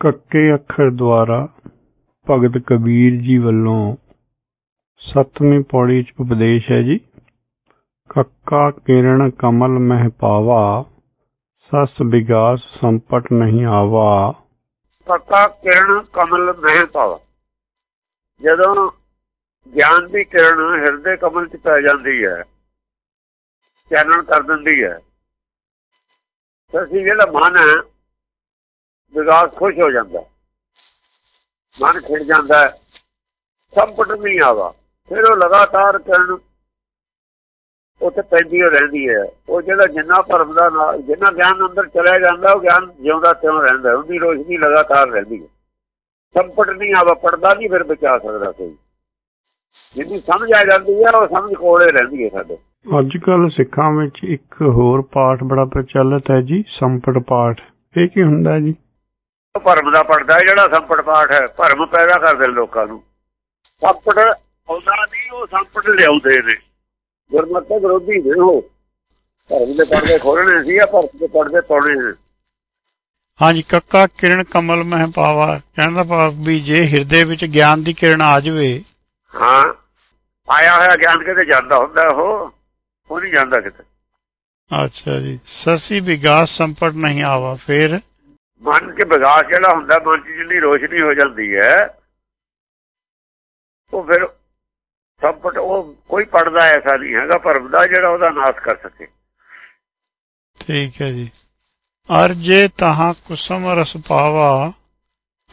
ਕੱਕੇ ਅੱਖਰ ਦੁਆਰਾ ਭਗਤ ਕਬੀਰ ਜੀ ਵੱਲੋਂ ਸੱਤਵੀਂ ਪੌੜੀ ਚ ਉਪਦੇਸ਼ ਹੈ ਜੀ, ਕੱਕਾ ਕਿਰਣ ਕਮਲ ਮਹਿ ਪਾਵਾ, ਸਸ ਵਿਗਾਸ ਸੰਪਟ ਨਹੀਂ ਆਵਾ। ਕੱਕਾ ਕਿਰਨ ਕਮਲ ਮਹਿ ਪਾਵਾ। ਜਦੋਂ ਗਿਆਨ ਦੀ ਕਿਰਨ ਹਿਰਦੇ ਕਮਲ ਚ ਪੈ ਜਾਂਦੀ ਹੈ, ਚਾਨਣ ਕਰ ਦਿੰਦੀ ਹੈ, ਤਾਂ ਜਿਹੜਾ ਮਨ ਹੈ ਵਿਗਾਸ ਖੁਸ਼ ਹੋ ਜਾਂਦਾ। ਮਨ ਖਿੜ ਜਾਂਦਾ ਸੰਪਟ ਨਹੀਂ ਆਵਾ ਫਿਰ ਉਹ ਲਗਾਤਾਰ ਕਰਨ ਉੱਥੇ ਪੈਂਦੀ ਹੋ ਰਹਿੰਦੀ ਹੈ। ਉਹ ਜਿਹੜਾ ਜਿੰਨਾ ਭਰਮ ਦਾ ਜਿੰਨਾ ਗਿਆਨ ਅੰਦਰ ਚਲਿਆ ਜਾਂਦਾ, ਉਹ ਗਿਆਨ ਜਿਉਂਦਾ ਤਿਉਂ ਰਹਿੰਦਾ ਉਹਦੀ ਰੋਸ਼ਨੀ ਲਗਾਤਾਰ ਰਹਿੰਦੀ ਹੈ। ਸੰਪਟ ਨਹੀਂ ਆਵਾ ਪੜਦਾ ਨਹੀਂ, ਫਿਰ ਬਚਾ ਸਕਦਾ ਕੋਈ। ਜਿੰਨੀ ਸਮਝ ਆ ਜਾਂਦੀ ਹੈ, ਉਹ ਸਮਝ ਕੋਲੇ ਰਹਿੰਦੀ ਹੈ ਸਾਡੇ। ਅੱਜ ਕੱਲ ਸਿੱਖਾਂ ਵਿੱਚ ਇੱਕ ਹੋਰ ਪਾਠ ਬੜਾ ਪ੍ਰਚਲਿਤ ਹੈ ਜੀ, ਸੰਪਟ ਪਾਠ। ਇਹ ਕੀ ਹੁੰਦਾ ਜੀ? ਭਰਮ ਦਾ ਪੜਦਾ ਜਿਹੜਾ ਸੰਪਟ ਪਾਠ ਹੈ ਭਰਮ ਪੈਦਾ ਕਰਦੇ ਲੋਕਾਂ ਨੂੰ। ਸੰਪਟ ਆਉਂਦਾ ਨਹੀਂ ਉਹ ਸੰਪਟ ਲਿਆਉਂਦੇ ਨੇ। ਗੁਰਮਤਿ ਵਿਰੋਧੀ ਨੇ ਉਹ। ਭਰਮ ਦੇ ਪੜਦੇ ਖੋਲਣੇ ਸੀ ਆ ਭਰਮ ਦੇ ਪੜਦੇ ਪਾਉਣੇ ਨੇ? ਹਾਂਜੀ ਕੱਕਾ ਕਿਰਨ ਕਮਲ ਮਹਿ ਪਾਵਾ ਕਹਿੰਦਾ ਭਾਵ ਵੀ ਜੇ ਹਿਰਦੇ ਵਿੱਚ ਗਿਆਨ ਦੀ ਕਿਰਨ ਆ ਜਾਵੇ। ਹਾਂ ਆਇਆ ਹੋਇਆ ਗਿਆਨ ਕਿਤੇ ਜਾਂਦਾ ਹੁੰਦਾ ਉਹ? ਉਹ ਨਹੀਂ ਜਾਂਦਾ ਕਿਤੇ। ਅੱਛਾ ਜੀ ਸਸੀ ਵਿਗਾਸ ਸੰਪਟ ਨਹੀਂ ਆਵਾ ਫਿਰ? ਮਨ ਕੇ ਵਿਗਾਸ ਜਿਹੜਾ ਹੁੰਦਾ ਮਨ 'ਚ ਜਿੰਨੀ ਰੋਸ਼ਨੀ ਹੋ ਜਾਂਦੀ ਹੈ ਉਹ ਫਿਰ ਸੰਪਟ ਉਹ ਕੋਈ ਪੜਦਾ ਐਸਾ ਨਹੀਂ ਹੈਗਾ ਭਰਮ ਦਾ ਜਿਹੜਾ ਉਹਦਾ ਨਾਸ਼ ਕਰ ਸਕੇ। ਠੀਕ ਹੈ ਜੀ। ਅਰ ਜੇ ਤਹਾਂ ਕੁਸਮ ਰਸ ਪਾਵਾ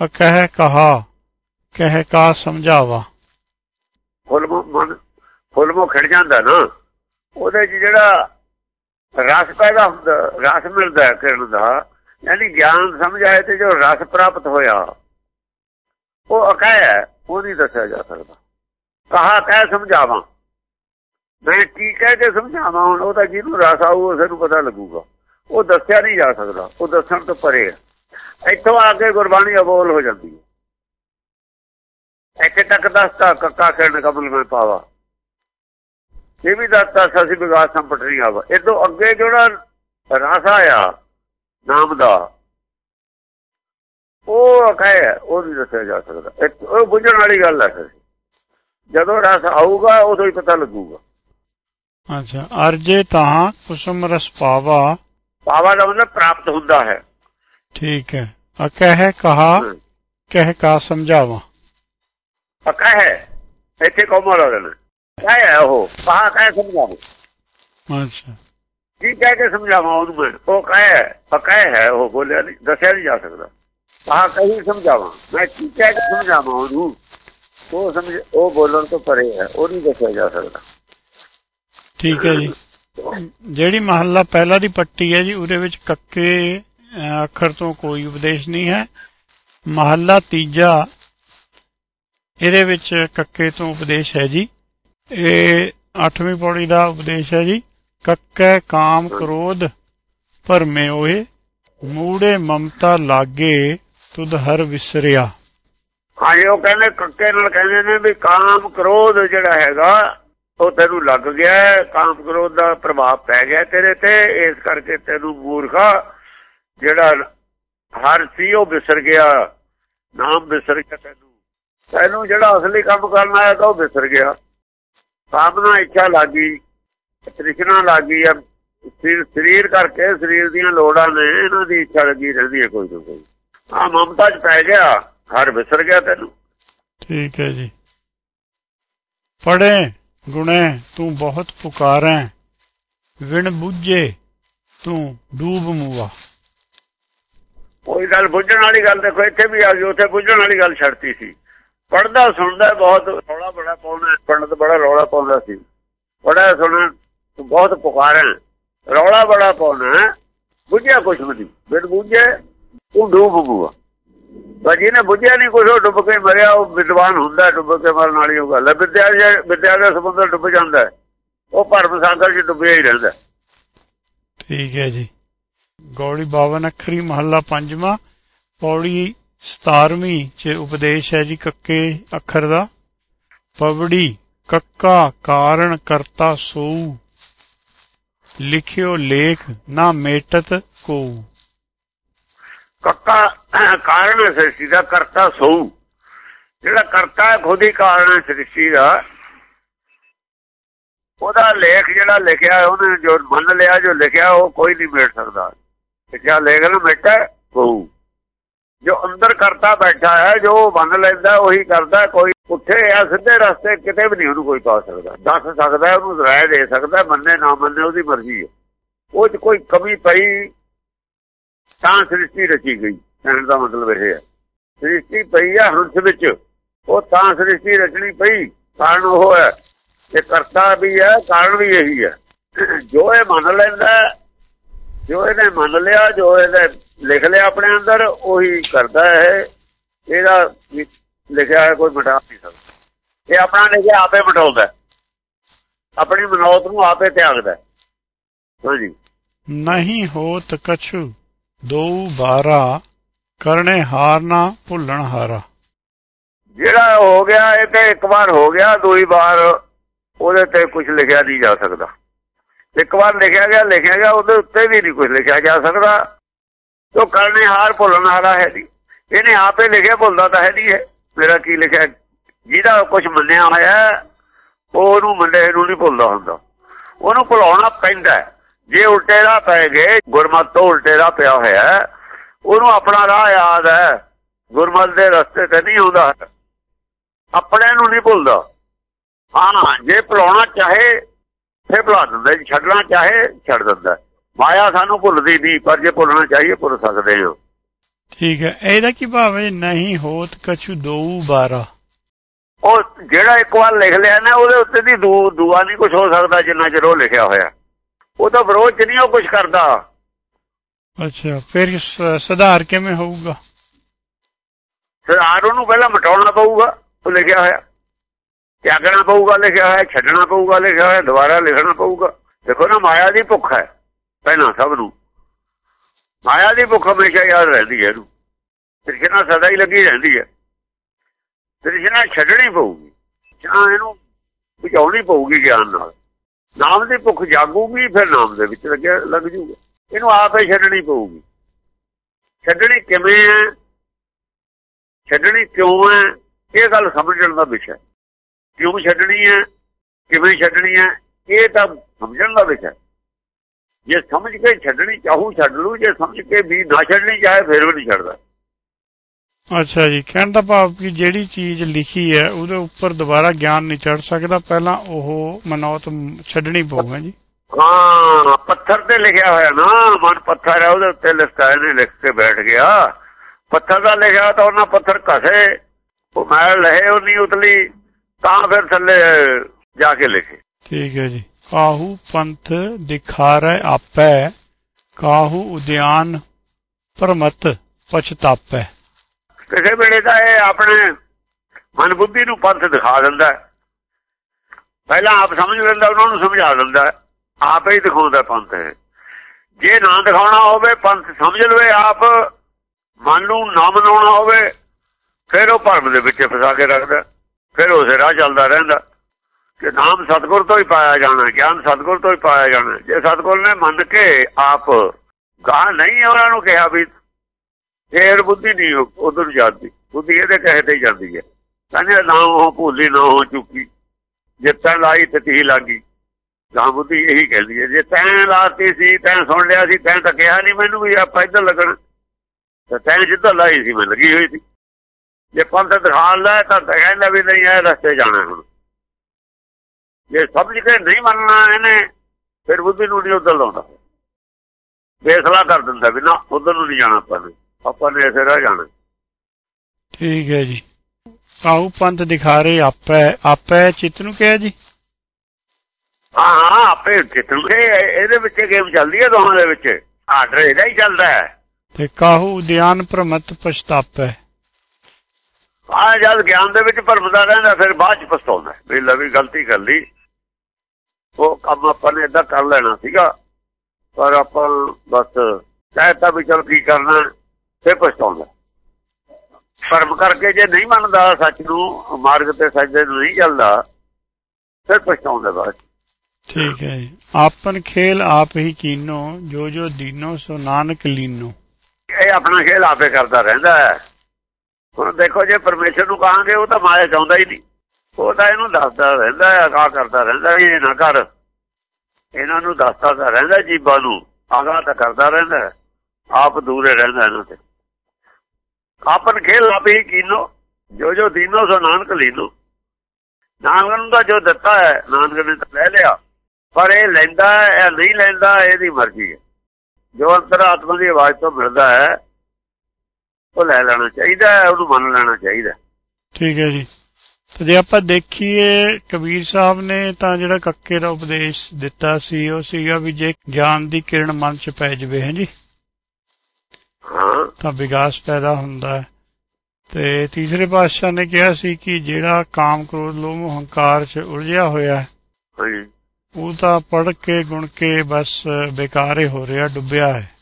ਅਕਹਿ ਕਹਾ ਕਹਿ ਕਾ ਸਮਝਾਵਾ। ਫੁੱਲ ਮਨ ਫੁੱਲ ਮੋ ਖੜ ਜਾਂਦਾ ਨਾ ਉਹਦੇ 'ਚ ਜਿਹੜਾ ਰਸ ਪੈਦਾ ਹੁੰਦਾ ਰਸ ਮਿਲਦਾ ਕਿਰਨ ਦਾ ਯਾਨੀ ਗਿਆਨ ਸਮਝ ਆਏ ਤੇ ਜੋ ਰਸ ਪ੍ਰਾਪਤ ਹੋਇਆ, ਉਹ ਅਕਹਿ ਹੈ, ਉਹ ਨਹੀਂ ਦੱਸਿਆ ਜਾ ਸਕਦਾ। ਕਹਾ ਕਹਿ ਸਮਝਾਵਾਂ। ਮੈਂ ਕੀ ਕਹਿ ਕੇ ਸਮਝਾਵਾਂ ਹੁਣ? ਉਹ ਤਾਂ ਜਿਹਨੂੰ ਰਸ ਆਊ ਉਸੇ ਨੂੰ ਪਤਾ ਲੱਗੂਗਾ। ਉਹ ਦੱਸਿਆ ਨਹੀਂ ਜਾ ਸਕਦਾ। ਉਹ ਦੱਸਣ ਤੋਂ ਪਰੇ ਹੈ। ਇੱਥੋਂ ਆ ਕੇ ਗੁਰਬਾਣੀ ਅਬੋਲ ਹੋ ਜਾਂਦੀ ਹੈ। ਇੱਥੇ ਤੱਕ ਦੱਸਤਾ, ਕੱਕਾ ਕਰਨ ਕਬਲ ਮੈਂ ਪਾਵਾ। ਇਹ ਵੀ ਦੱਸਤਾ ਸਸੀ ਵਿਗਾਸ ਸੰਪਟ ਨਹੀਂ ਆਵਾ। ਇਦੋਂ ਅੱਗੇ ਜਿਹੜਾ ਰਸ ਆਇਆ ਨਾਮ ਦਾ। ਉਹ ਕਹੇ ਉਹ ਨਹੀਂ ਦੱਸਿਆ ਜਾ ਸਕਦਾ। ਉਹ ਬੁੱਝਣ ਵਾਲੀ ਗੱਲ ਹੈ ਜਦੋਂ ਰਸ ਆਊਗਾ ਉਦੋਂ ਹੀ ਪਤਾ ਲੱਗੂਗਾ। ਅੱਛਾ ਅਰਜੇ ਤਾਂ ਕੁਸਮ ਰਸ ਪਾਵਾ। ਪਾਵਾ ਦਾ ਮਤਲਬ ਪ੍ਰਾਪਤ ਹੁੰਦਾ ਹੈ। ਠੀਕ ਹੈ। ਅਕਹਿ ਕਹਾ ਕਹਿ ਕਾ ਸਮਝਾਵਾ। ਅਕਹਿ ਇੱਥੇ ਕੋਮਲ ਹੋ ਕਹਿ ਹੈ ਉਹ ਕਹਾ ਕਹਿ ਸਮਝਾਵਾ। ਅੱਛਾ। ਕੀ ਕਹਿ ਕੇ ਸਮਝਾਵਾਂ ਉਹਨੂੰ ਮੈਂ? ਉਹ ਕਹੇ ਅਕਹਿ ਹੈ, ਉਹ ਬੋਲਿਆ ਨਹੀਂ, ਦੱਸਿਆ ਨਹੀਂ ਜਾ ਸਕਦਾ। ਕਹਾ ਕਹੀ ਸਮਝਾਵਾਂ। ਮੈਂ ਕੀ ਕਹਿ ਕੇ ਸਮਝਾਵਾਂ ਉਹਨੂੰ? ਉਹ ਸਮਝ, ਉਹ ਬੋਲਣ ਤੋਂ ਪਰੇ ਹੈ, ਉਹ ਨਹੀਂ ਦੱਸਿਆ ਜਾ ਸਕਦਾ। ਠੀਕ ਹੈ ਜੀ। ਜਿਹੜੀ ਮਹੱਲਾ ਪਹਿਲਾ ਦੀ ਪੱਟੀ ਹੈ ਜੀ, ਉਹਦੇ ਵਿੱਚ ਕੱਕੇ ਅੱਖਰ ਤੋਂ ਕੋਈ ਉਪਦੇਸ਼ ਨਹੀਂ ਹੈ। ਮਹੱਲਾ ਤੀਜਾ, ਇਹਦੇ ਵਿੱਚ ਕੱਕੇ ਤੋਂ ਉਪਦੇਸ਼ ਹੈ ਜੀ। ਇਹ 8ਵੀਂ ਪੌੜੀ ਦਾ ਉਪਦੇਸ਼ ਹੈ ਜੀ। ਕੱਕੇ ਕਾਮ ਕ੍ਰੋਧ, ਭਰਮੇ ਹੋਏ ਮੂੜੇ ਮਮਤਾ ਲਾਗੇ, ਤੁਧ ਹਰ ਵਿਸਰਿਆ। ਹਾਂਜੀ ਉਹ ਕਹਿੰਦੇ, ਕੱਕੇ ਨਾਲ ਕਹਿੰਦੇ ਨੇ ਵੀ ਕਾਮ ਕ੍ਰੋਧ ਜਿਹੜਾ ਹੈਗਾ, ਉਹ ਤੈਨੂੰ ਲੱਗ ਗਿਆ ਕਾਮ ਕ੍ਰੋਧ ਦਾ ਪ੍ਰਭਾਵ ਪੈ ਗਿਆ ਤੇਰੇ ਤੇ, ਇਸ ਕਰਕੇ ਤੈਨੂੰ ਮੂਰਖਾ ਜਿਹੜਾ ਹਰ ਸੀ, ਉਹ ਵਿਸਰ ਗਿਆ, ਨਾਮ ਵਿਸਰ ਗਿਆ ਤੈਨੂੰ। ਤੈਨੂੰ ਜਿਹੜਾ ਅਸਲੀ ਕੰਮ ਕਰਨਾ ਹੈ ਉਹ ਵਿਸਰ ਗਿਆ। ਸਾਧਨਾ ਇੱਛਾ ਲੱਗੀ ਤ੍ਰਿਸ਼ਨਾ ਲੱਗੀ ਆ। ਸਰੀਰ ਕਰਕੇ ਸਰੀਰ ਦੀਆਂ ਲੋੜਾਂ ਨੇ ਇਹਨਾਂ ਦੀ ਇੱਛਾ ਲੱਗੀ ਰਹਿੰਦੀ ਹੈ ਕੋਈ ਨਾ ਕੋਈ। ਆ ਮਮਤਾ ਚ ਪੈ ਗਿਆ ਹਰ ਵਿਸਰ ਗਿਆ ਤੈਨੂੰ। ਠੀਕ ਹੈ ਜੀ। ਪੜੇ ਗੁਣੇ ਤੂੰ ਬਹੁਤ ਪੁਕਾਰੈ ਵਿਣ ਬੁੱਝੇ ਤੂੰ ਡੂਬ ਮੂਆ। ਕੋਈ ਗੱਲ ਬੁੱਝਣ ਵਾਲੀ ਗੱਲ ਦੇਖੋ ਇੱਥੇ ਵੀ ਆ ਗਈ ਉੱਥੇ ਬੁੱਝਣ ਵਾਲੀ ਗੱਲ ਛੱਡਤੀ ਸੀ। ਪੜਦਾ ਸੁਣਦਾ ਬਹੁਤ ਰੌਲਾ ਬੜਾ ਪਾਉਂਦਾ ਪੰਡਤ ਬੜਾ ਰੌਲਾ ਪਾਉਂਦਾ ਸੀ। ਬੜਾ ਸੁਣ ਤੂੰ ਬਹੁਤ ਪੁਕਾਰੈ ਰੌਲਾ ਬੜਾ ਪਾਉਣਾ, ਬੁੱਝਿਆ ਕੁਛ ਨਹੀਂ। ਬਿਨ ਬੁੱਝੇ, ਤੂੰ ਡੂਬ ਮੂਆ ਪਰ ਜਿਹਨੇ ਬੁੱਝਿਆ ਨਹੀਂ ਕੁਛ, ਉਹ ਡੁੱਬ ਕੇ ਮਰਿਆ, ਉਹ ਵਿਦਵਾਨ ਹੁੰਦਾ, ਡੁੱਬ ਕੇ ਮਰਨ ਵਾਲੀ ਉਹ ਗੱਲ ਹੈ। ਵਿਦਿਆ ਵਿਦਿਆ ਦਾ ਸਮੁੰਦਰ ਡੁੱਬ ਜਾਂਦਾ ਉਹ ਭਰਮ ਸਾਗਰ 'ਚ ਡੁੱਬਿਆ ਹੀ ਰਹਿੰਦਾ ਠੀਕ ਹੈ ਜੀ। ਗੌੜੀ 52 ਅੱਖਰੀ ਮਹੱਲਾ ਪੰਜਵਾਂ, ਪੌੜੀ 17ਵੀਂ 'ਚ ਉਪਦੇਸ਼ ਹੈ ਜੀ ਕੱਕੇ ਅੱਖਰ ਦਾ। ਪਵੜੀ, ਕੱਕਾ ਕਾਰਨ ਕਰਤਾ ਸੋ ਲਿਖਿਓ ਲੇਖ ਨਾ ਮੇਟਤ ਕੋ। ਕੱਕਾ ਕਾਰਨ ਸ੍ਰਿਸ਼ਟੀ ਦਾ, ਕਰਤਾ ਸੋ ਜਿਹੜਾ ਕਰਤਾ ਹੈ ਖੁਦ ਹੀ ਕਾਰਨ ਸ੍ਰਿਸ਼ਟੀ ਦਾ। ਉਹਦਾ ਲੇਖ ਜਿਹੜਾ ਲਿਖਿਆ ਉਹਨੇ ਜੋ ਮੰਨ ਲਿਆ, ਜੋ ਲਿਖਿਆ, ਉਹ ਕੋਈ ਨਹੀਂ ਮੇਟ ਸਕਦਾ। ਲਿਖਿਆ ਲੇਖ ਨਾ ਮੇਟਾ ਹੋਊ ਜੋ ਅੰਦਰ ਕਰਤਾ ਬੈਠਾ ਹੈ, ਜੋ ਮੰਨ ਲੈਂਦਾ, ਉਹੀ ਕਰਦਾ, ਕੋਈ ਉੱਥੇ ਆ, ਸਿੱਧੇ ਰਸਤੇ ਕਿਤੇ ਵੀ ਨਹੀਂ ਉਹਨੂੰ ਕੋਈ ਪਾ ਸਕਦਾ। ਦੱਸ ਸਕਦਾ, ਉਹਨੂੰ ਰਾਏ ਦੇ ਸਕਦਾ, ਮੰਨੇ, ਨਾ ਮੰਨੇ, ਉਹਦੀ ਮਰਜ਼ੀ ਹੈ। ਉਹ 'ਚ ਕੋਈ ਕਮੀ ਪਈ, ਤਾਂ ਸ੍ਰਿਸ਼ਟੀ ਰਚੀ ਗਈ। ਕਹਿਣ ਦਾ ਮਤਲਬ ਇਹ ਹੈ। ਸ੍ਰਿਸ਼ਟੀ ਪਈ ਆ ਹੰਸ ਵਿੱਚ, ਉਹ ਤਾਂ ਸ੍ਰਿਸ਼ਟੀ ਰਚਣੀ ਪਈ, ਕਾਰਨ ਉਹ ਹੈ। ਇਹ ਕਰਤਾ ਵੀ ਹੈ, ਕਾਰਨ ਵੀ ਇਹੀ ਹੈ। ਜੋ ਇਹ ਮੰਨ ਲੈਂਦਾ ਜੋ ਇਹਨੇ ਮੰਨ ਲਿਆ ਜੋ ਇਹਨੇ ਲਿਖ ਲਿਆ ਆਪਣੇ ਅੰਦਰ ਉਹੀ ਕਰਦਾ ਹੈ ਇਹਦਾ ਲਿਖਿਆ ਕੋਈ ਮਿਟਾ ਨਹੀਂ ਸਕਦਾ। ਇਹ ਆਪਣਾ ਲਿਖਿਆ ਆਪੇ ਮਿਟਾਉਂਦਾ ਆਪਣੀ ਮਨੌਤ ਨੂੰ ਆਪੇ ਤਿਆਗਦਾ। ਹਾਂਜੀ। ਨਹੀਂ ਹੋਤ ਕਛੂ ਦੋ ਬਾਰਾ ਕਰਨੇ ਹਾਰ ਨਾ ਭੁੱਲਣ ਹਾਰਾ। ਜਿਹੜਾ ਹੋ ਗਿਆ ਇਹ ਤੇ ਇੱਕ ਵਾਰ ਹੋ ਗਿਆ ਦੂਈ ਵਾਰ ਉਹਦੇ ਤੇ ਕੁਝ ਲਿਖਿਆ ਨਹੀਂ ਜਾ ਸਕਦਾ। ਇੱਕ ਵਾਰ ਲਿਖਿਆ ਗਿਆ ਲਿਖਿਆ ਗਿਆ, ਉਹਦੇ ਉੱਤੇ ਵੀ ਨਹੀਂ ਕੁਝ ਲਿਖਿਆ ਜਾ ਸਕਦਾ। ਤੋ ਕਰਨੇ ਹਾਰ ਭੁੱਲਣ ਹਾਰਾ ਹੈ ਜੀ ਇਹਨੇ ਆਪੇ ਲਿਖਿਆ, ਭੁੱਲਦਾ ਤਾਂ ਹੈ ਨਹੀਂ ਹੈ ਮੇਰਾ ਕੀ ਲਿਖਿਆ? ਜਿਹਦਾ ਕੁਝ ਮੰਨਿਆ ਹੋਇਆ ਉਹ ਉਹਨੂੰ ਮੰਨੇ ਨੂੰ ਨਹੀਂ ਭੁੱਲਦਾ ਹੁੰਦਾ। ਉਹਨੂੰ ਭੁਲਾਉਣਾ ਪੈਂਦਾ ਜੇ ਉਲਟੇ ਰਾਹ ਪੈ ਗਏ, ਗੁਰਮਤ ਤੋਂ ਉਲਟੇ ਰਾਹ ਪਿਆ ਹੋਇਆ ਉਹਨੂੰ ਆਪਣਾ ਰਾਹ ਯਾਦ ਹੈ। ਗੁਰਮਤ ਦੇ ਰਸਤੇ ਤੇ ਨਹੀਂ ਆਉਂਦਾ। ਆਪਣੇ ਨੂੰ ਨਹੀਂ ਭੁੱਲਦਾ। ਹਾਂ, ਜੇ ਭੁਲਾਉਣਾ ਚਾਹੇ ਫੇਰ ਭੁਲਾ ਦਿੰਦਾ ਜੇ ਛੱਡਣਾ ਚਾਹੇ ਛੱਡ ਦਿੰਦਾ। ਮਾਇਆ ਸਾਨੂੰ ਭੁੱਲਦੀ ਨਹੀਂ ਪਰ ਜੇ ਭੁੱਲਣਾ ਚਾਹੀਏ ਭੁੱਲ ਸਕਦੇ ਹਾਂ। ਠੀਕ ਹੈ। ਇਹਦਾ ਕੀ ਭਾਵ ਹੈ? ਨਹੀਂ ਹੋਤ ਕਛੂ ਦੋ ਬਾਰਾ। ਉਹ ਜਿਹੜਾ ਇੱਕ ਵਾਰ ਲਿਖ ਲਿਆ ਨਾ ਉਹਦੇ ਉੱਤੇ ਦੀ ਦੂਆ ਨਹੀਂ ਕੁਝ ਹੋ ਸਕਦਾ ਜਿੰਨਾ ਚਿਰ ਉਹ ਲਿਖਿਆ ਹੋਇਆ। ਉਹ ਤਾਂ ਵਿਰੋਧ ਚ ਨਹੀਂ ਉਹ ਕੁਝ ਕਰਦਾ। ਅੱਛਾ ਫਿਰ ਸੁਧਾਰ ਕਿਵੇਂ ਹੋਊਗਾ? ਸੁਧਾਰ ਉਹਨੂੰ ਪਹਿਲਾਂ ਮਟਾਉਣਾ ਪਊਗਾ ਉਹ ਲਿਖਿਆ ਹੋਇਆ। ਤਿਆਗਣਾ ਪਊਗਾ ਲਿਖਿਆ ਹੋਇਆ, ਛੱਡਣਾ ਪਊਗਾ ਲਿਖਿਆ ਹੋਇਆ, ਦੁਬਾਰਾ ਲਿਖਣਾ ਪਊਗਾ। ਦੇਖੋ ਨਾ, ਮਾਇਆ ਦੀ ਭੁੱਖ ਹੈ, ਪਹਿਲਾਂ ਸਭ ਨੂੰ। ਮਾਇਆ ਦੀ ਭੁੱਖ ਹਮੇਸ਼ਾ ਯਾਦ ਰਹਿੰਦੀ ਹੈ ਇਹਨੂੰ। ਤ੍ਰਿਸ਼ਨਾ ਸਦਾ ਹੀ ਲੱਗੀ ਰਹਿੰਦੀ ਹੈ। ਤ੍ਰਿਸ਼ਨਾ ਛੱਡਣੀ ਪਊਗੀ, ਜਾਂ ਇਹਨੂੰ ਬੁਝਾਉਣੀ ਪਊਗੀ ਗਿਆਨ ਨਾਲ। ਨਾਮ ਦੀ ਭੁੱਖ ਜਾਗੂਗੀ, ਫਿਰ ਨਾਮ ਦੇ ਵਿੱਚ ਲੱਗਿਆ, ਲੱਗ ਜੂਗਾ। ਇਹਨੂੰ ਆਪੇ ਛੱਡਣੀ ਪਊਗੀ। ਛੱਡਣੀ ਕਿਵੇਂ ਹੈ? ਛੱਡਣੀ ਕਿਉਂ ਹੈ? ਇਹ ਗੱਲ ਸਮਝਣ ਦਾ ਵਿਸ਼ਾ ਕਿਉਂ ਛੱਡਣੀ ਹੈ? ਕਿਵੇਂ ਛੱਡਣੀ ਹੈ? ਇਹ ਤਾਂ ਸਮਝਣ ਦਾ ਵਿਸ਼ਾ ਜੇ ਸਮਝ ਕੇ ਛੱਡਣੀ ਚਾਹੂ ਛੱਡ ਲੂ ਜੇ ਸਮਝ ਕੇ ਵੀ ਨਾ ਛੱਡਣੀ ਚਾਹੇ ਫਿਰ ਵੀ ਨਹੀਂ ਛੱਡਦਾ। ਅੱਛਾ ਜੀ ਕਹਿਣ ਦਾ ਭਾਵ ਕਿ ਜਿਹੜੀ ਚੀਜ਼ ਲਿਖੀ ਹੈ ਉਹਦੇ ਉੱਪਰ ਦੁਬਾਰਾ ਗਿਆਨ ਨਹੀਂ ਚੜ ਸਕਦਾ ਪਹਿਲਾਂ ਉਹ ਮਨੌਤ ਛੱਡਣੀ ਪਊਗਾ ਜੀ। ਹਾਂ ਪੱਥਰ ਤੇ ਲਿਖਿਆ ਹੋਇਆ ਨਾ ਮਨ ਪੱਥਰ ਹੈ ਉਹਦੇ ਉੱਤੇ ਲਿਖਤਾ ਇਹਨੇ ਲਿਖ ਕੇ ਬੈਠ ਗਿਆ। ਪੱਥਰ ਦਾ ਲਿਖਿਆ ਤਾਂ ਉਹਨਾਂ ਪੱਥਰ ਘਸੇ ਉਹ ਮੈਲ ਲਹੇ ਉਹ ਨਹੀਂ ਉਤਲੀ। ਤਾਂ ਫਿਰ ਥੱਲੇ ਜਾ ਕੇ ਲਿਖੇ। ਠੀਕ ਹੈ ਜੀ। ਕਾਹੂ ਪੰਥ ਦਿਖਾਰੈ ਆਪੈ ਕਾਹੂ ਉਦਿਆਨ ਪਰਮਤ ਪਛਤਾਪੈ। ਕਿਸੇ ਵੇਲੇ ਤਾਂ ਇਹ ਆਪਣੇ ਮਨ ਬੁੱਧੀ ਨੂੰ ਪੰਥ ਦਿਖਾ ਦਿੰਦਾ ਪਹਿਲਾਂ ਆਪ ਸਮਝ ਲੈਂਦਾ ਉਹਨਾਂ ਨੂੰ ਸਮਝਾ ਦਿੰਦਾ ਆਪੇ ਹੀ ਦਿਖਾਉਂਦਾ ਪੰਥ ਜੇ ਨਾ ਦਿਖਾਉਣਾ ਹੋਵੇ ਪੰਥ ਸਮਝ ਲਵੇ ਆਪ ਮਨ ਨੂੰ ਨਾ ਮਨਾਉਣਾ ਹੋਵੇ ਫਿਰ ਉਹ ਭਰਮ ਦੇ ਵਿੱਚ ਫਸਾ ਕੇ ਰੱਖਦਾ ਫਿਰ ਉਸੇ ਰਾਹ ਚੱਲਦਾ ਰਹਿੰਦਾ। ਕਿ ਨਾਮ ਸਤਗੁਰ ਤੋਂ ਹੀ ਪਾਇਆ ਜਾਣਾ, ਗਿਆਨ ਸਤਗੁਰ ਤੋਂ ਹੀ ਪਾਇਆ ਜਾਣਾ। ਜੇ ਸਤਗੁਰ ਨੇ ਮੰਨ ਕੇ ਆਪ ਗਾਹ ਨਹੀਂ ਉਹਨਾਂ ਨੂੰ ਕਿਹਾ ਵੀ ਫੇਰ ਬੁੱਧੀ ਨਹੀਂ, ਉਧਰ ਜਾਂਦੀ। ਬੁੱਧੀ ਇਹਦੇ ਕਹੇ ਤੇ ਜਾਂਦੀ ਹੈ। ਕਹਿੰਦੇ ਨਾ ਉਹ ਭੂਲੀ, ਨਾ ਹੋ ਚੁੱਕੀ ਜੇ ਤੈਂ ਲਾਈ ਤੇ ਲਾਗੀ। ਨਾ ਬੁੱਧੀ ਇਹੀ ਕਹਿੰਦੀ ਹੈ, ਜੇ ਤੈਂ ਲਾਤੀ ਸੀ, ਤੈਂ ਸੁਣ ਲਿਆ ਸੀ, ਤੈਂ ਤਾਂ ਕਿਹਾ ਨਹੀਂ ਮੈਨੂੰ ਵੀ ਆਪਾਂ ਇੱਧਰ ਲੱਗਣਾ। ਤੇ ਤੈਂ ਜਿੱਧਰ ਲਾਈ ਸੀ, ਮੈਂ ਲੱਗੀ ਹੋਈ ਸੀ। ਜੇ ਪੰਥ ਦਿਖਾ ਲੈ ਤਾਂ ਕਹਿੰਦਾ ਵੀ ਨਹੀਂ ਇਹ ਰਸਤੇ ਜਾਣਾ ਹੁਣ। ਜੇ ਸਮਝ ਕੇ ਨਹੀਂ ਮੰਨਣਾ ਇਹਨੇ ਫਿਰ ਬੁੱਧੀ ਨੂੰ ਨਹੀਂ ਉਧਰ ਲਾਉਂਦਾ। ਫੈਸਲਾ ਕਰ ਦਿੰਦਾ ਵੀ ਨਾ ਉਧਰ ਨੂੰ ਨਹੀਂ ਜਾਣਾ ਆਪਾਂ ਨੇ। ਆਪਾਂ ਨੇ ਇਸੇ ਰਾਹ ਜਾਣਾ। ਠੀਕ ਹੈ ਜੀ। ਕਾਹੂ ਪੰਥ ਦਿਖਾ ਰਹੇ ਆਪੈ ਆਪੈ ਚਿੱਤ ਨੂੰ ਕਿਹਾ ਜੀ। ਹਾਂ ਆਪੇ ਕਿਤਨੇ ਇਹਦੇ ਵਿੱਚ ਗੇਮ ਚੱਲਦੀ ਹੈ ਦੋਹਾਂ ਦੇ ਵਿੱਚ। ਆਰਡਰ ਇਹਦਾ ਹੀ ਚੱਲਦਾ ਹੈ। ਤੇ ਕਾਹੂ ਉਦਿਆਨ ਪ੍ਰਮਤ ਪਛਤਾਪੈ। ਆ ਜਦ ਗਿਆਨ ਦੇ ਵਿੱਚ ਭਰਮਦਾ ਰਹਿੰਦਾ ਫਿਰ ਬਾਅਦ ਚ ਪਛਤਾਉਂਦਾ। ਵੀ ਲਵੀ ਗਲਤੀ ਕਰ ਲਈ। ਉਹ ਕੰਮ ਆਪਾਂ ਨੇ ਇਦਾਂ ਕਰ ਲੈਣਾ ਸੀਗਾ। ਪਰ ਆਪਾਂ ਬਸ ਕਹਿਤਾ ਵੀ ਚਲ ਕੀ ਕਰਨਾ ਫਿਰ ਪਛਤਾਉਂਦਾ। ਭਰਮ ਕਰਕੇ ਜੇ ਨਹੀਂ ਮੰਨਦਾ ਸੱਚ ਨੂੰ ਮਾਰਗ ਤੇ ਸੱਜੇ ਨੂੰ ਨਹੀਂ ਚੱਲਦਾ ਫਿਰ ਪਛਤਾਉਂਦਾ ਬਾਅਦ ਠੀਕ ਹੈ ਆਪਨ ਖੇਲ ਆਪ ਹੀ ਕੀਨੋ ਜੋ ਜੋ ਦੀਨੋ ਸੋ ਨਾਨਕ ਲੀਨੋ। ਇਹ ਆਪਣਾ ਖੇਲ ਆਪੇ ਕਰਦਾ ਰਹਿੰਦਾ ਹੈ। ਹੁਣ ਦੇਖੋ ਜੇ ਪਰਮੇਸ਼ਰ ਨੂੰ ਕਹਾਂਗੇ, ਉਹ ਤਾਂ ਮਾਇਆ ਚਾਹੁੰਦਾ ਹੀ ਨਹੀਂ। ਉਹ ਤਾਂ ਇਹਨੂੰ ਦੱਸਦਾ ਰਹਿੰਦਾ ਹੈ ਕਰਦਾ ਰਹਿੰਦਾ, ਇਹ ਨਾ ਕਰ। ਇਹਨਾਂ ਨੂੰ ਦੱਸਦਾ ਤਾਂ ਰਹਿੰਦਾ ਜੀਵਾਂ ਨੂੰ ਆਗਾਹ ਤਾਂ ਕਰਦਾ ਰਹਿੰਦਾ ਆਪ ਦੂਰੇ ਰਹਿੰਦਾ ਇਹਨਾਂ ਤੇ। ਆਪਨ ਖੇਲ ਆਪੇ ਕੀਨੋ, ਜੋ ਜੋ ਦੀਨੋ ਸੋ ਨਾਨਕ ਲੀਨੋ। ਨਾਨਕ ਨੂੰ ਤਾਂ ਜੋ ਦਿੱਤਾ ਹੈ, ਨਾਨਕ ਨੇ ਤਾਂ ਲੈ ਲਿਆ। ਪਰ ਇਹ ਲੈਂਦਾ ਹੈ ਨਹੀਂ ਲੈਂਦਾ, ਇਹਦੀ ਮਰਜ਼ੀ ਹੈ। ਜੋ ਅੰਤਰ ਆਤਮਾ ਦੀ ਆਵਾਜ਼ ਤੋਂ ਮਿਲਦਾ ਹੈ ਉਹ ਲੈ ਲੈਣਾ ਚਾਹੀਦਾ ਹੈ ਉਹਨੂੰ ਮੰਨ ਲੈਣਾ ਚਾਹੀਦਾ। ਠੀਕ ਹੈ ਜੀ। ਤੇ ਜੇ ਆਪਾਂ ਦੇਖੀਏ ਕਬੀਰ ਸਾਹਿਬ ਨੇ ਤਾਂ ਜਿਹੜਾ ਕੱਕੇ ਦਾ ਉਪਦੇਸ਼ ਦਿੱਤਾ ਸੀ ਉਹ ਸੀਗਾ ਵੀ ਜੇ ਗਿਆਨ ਦੀ ਕਿਰਨ ਮਨ ਚ ਪੈ ਜਵੇ ਹੈ ਜੀ? ਤਾਂ ਵਿਕਾਸ ਪੈਦਾ ਹੁੰਦਾ ਹੈ। ਤੇ ਤੀਸਰੇ ਪਾਤਸ਼ਾਹ ਨੇ ਕਿਹਾ ਸੀ ਕਿ ਜਿਹੜਾ ਕਾਮ ਕ੍ਰੋਧ ਲੋਭ ਮੋਹ, ਹੰਕਾਰ ਚ ਉਲਝਿਆ ਹੋਇਆ ਹੈ ਉਹ ਤਾਂ ਪੜ ਕੇ ਗੁਣ ਕੇ ਬਸ ਬੇਕਾਰ ਹੀ ਹੋ ਰਿਹਾ ਡੁੱਬਿਆ ਹੈ।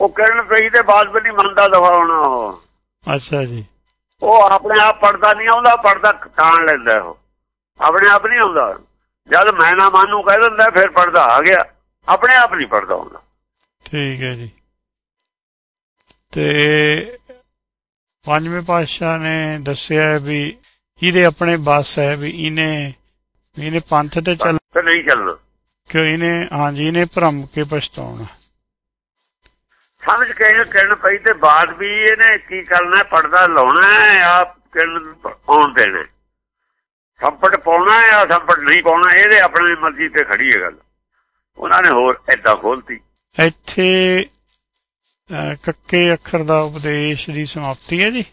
ਉਹ ਕਿਰਨ ਪਈ ਤੇ ਬਾਅਦ ਵੀ ਨਹੀਂ ਮੰਨਦਾ ਦਫਾ ਹੋਣਾ ਉਹ। ਅੱਛਾ ਜੀ। ਉਹ ਆਪਣੇ ਆਪ ਪੜਦਾ ਨਹੀਂ ਆਉਂਦਾ ਪੜਦਾ ਤਾਣ ਲੈਂਦਾ ਉਹ। ਆਪਣੇ ਆਪ ਨਹੀਂ ਆਉਂਦਾ। ਜਦ ਮੈਂ ਨਾ ਮੰਨੂ ਕਹਿ ਦਿੰਦਾ ਫਿਰ ਪੜਦਾ ਆ ਗਿਆ। ਆਪਣੇ ਆਪ ਨਹੀਂ ਪੜਦਾ ਹੁੰਦਾ। ਠੀਕ ਹੈ ਜੀ। ਤੇ ਪੰਜਵੇਂ ਪਾਤਸ਼ਾਹ ਨੇ ਦੱਸਿਆ ਵੀ ਇਹਦੇ ਆਪਣੇ ਬਸ ਹੈ ਵੀ ਇਹਨੇ ਇਹਨੇ ਪੰਥ ਤੇ ਚੱਲ ਨਹੀਂ ਚੱਲਣਾ। ਕਿ ਇਹਨੇ ਹਾਂਜੀ ਇਹਨੇ ਭਰਮ ਕੇ ਪਛਤਾਉਣਾ। ਸਮਝ ਕੇ ਇਹ ਕਿਰਨ ਪਈ ਤੇ ਬਾਅਦ ਵੀ ਇਹਨੇ ਕੀ ਕਰਨਾ ਪੜਦਾ ਲਾਉਣਾ ਹੈ ਆਪ ਕਿਰਨ ਆਉਣ ਦੇਣਾ। ਸੰਪਟ ਪਾਉਣਾ ਹੈ ਜਾਂ ਸੰਪਟ ਨਹੀਂ ਪਾਉਣਾ ਇਹਦੇ ਆਪਣੀ ਮਰਜ਼ੀ ਤੇ ਖੜੀ ਹੈ ਗੱਲ। ਉਹਨਾਂ ਨੇ ਹੋਰ ਐਦਾਂ ਖੋਲਤੀ। ਇੱਥੇ ਕੱਕੇ ਅੱਖਰ ਦਾ ਉਪਦੇਸ਼ ਦੀ ਸਮਾਪਤੀ ਹੈ ਜੀ।